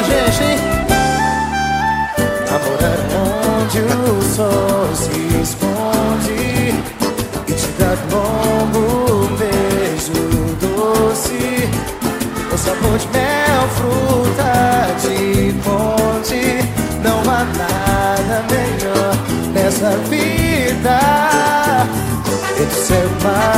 a gente, hein? Amor é onde o sol se esconde E te dá longo beijo doce. O sabor de mel, fruta de ponte Não há nada melhor nessa vida. Entre ser mar,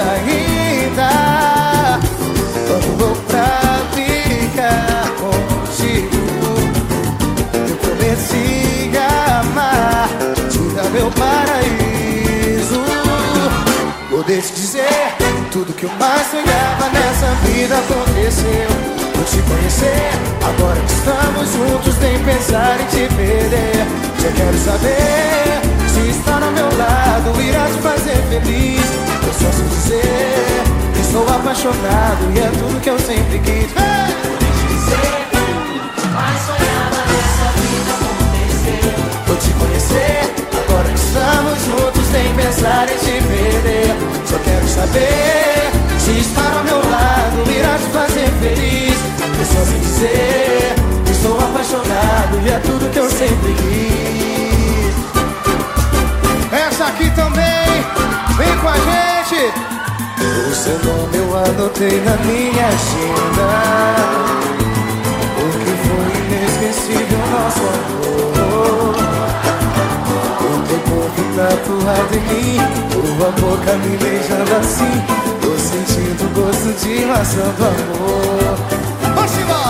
ainda Quando vou pra ficar contigo Eu a amar Te dar meu paraíso. Poder te dizer Tudo que eu mais sonhava nessa vida aconteceu. Vou te conhecer, agora que estamos juntos Nem pensar em te perder. Já quero saber Se está ao meu lado irá te fazer feliz apaixonado e é tudo que eu sempre quis. Te dizer mais sonhava nessa vida aconteceu Vou te conhecer, agora que estamos juntos Sem pensar em te perder. Só quero saber Se estar ao meu lado irá te fazer feliz. Eu só sei dizer Que estou apaixonado e é tudo que eu sempre quis. Essa aqui também, vem com a gente. O seu nome anotei na minha agenda. Porque foi inesquecível nosso amor. O teu corpo tatuado em mim Tua boca me beijando assim. Tô sentindo o gosto de maçã do amor. Vamos embora!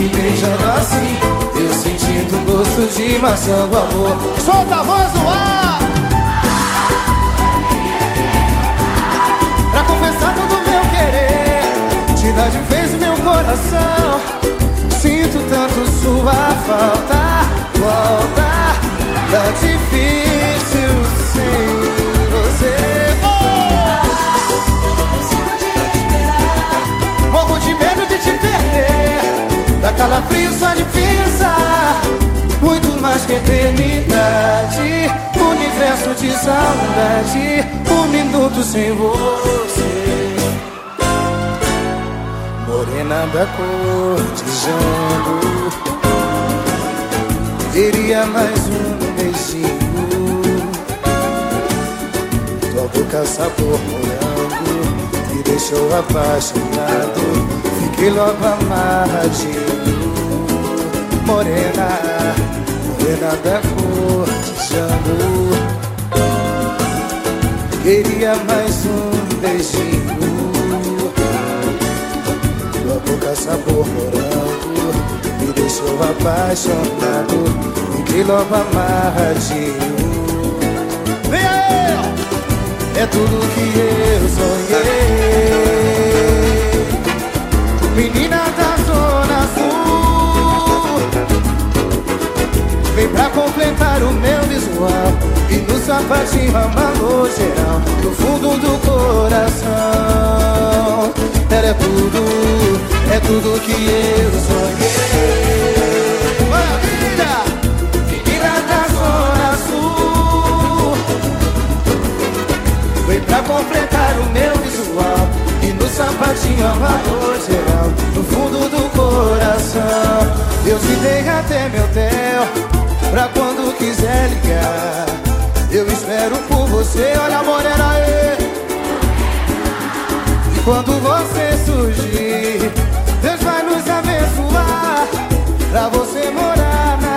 Me beijando assim Eu sentindo o gosto de maçã do amor Solta a voz no ar! Pra confessar todo o meu querer Cidade fez o meu coração Sinto tanto sua falta Volta Tá difícil calafrio só de pensar. Muito mais que eternidade. Universo de saudade. Um minuto sem você. Morena da cor de jambo Queria mais um beijinho. Tua boca sabor morango. Me deixou apaixonado. Fiquei logo amarradinho Morena, morena da cor de jambo Queria mais um beijinho. Tua boca sabor morango Me deixou apaixonado. Fiquei logo amarradinho. Vem aí! É tudo pra completar o meu visual. E no sapatinho amarrou geral No fundo do coração. Ela é tudo, é tudo que eu sonhei. Maravilha! Menina da Zona Sul. Vem pra completar o meu visual. E no sapatinho amarrou geral No fundo do coração. Eu te dei até meu tel você Olha a morena aí. E quando você surgir Deus vai nos abençoar Pra você morar na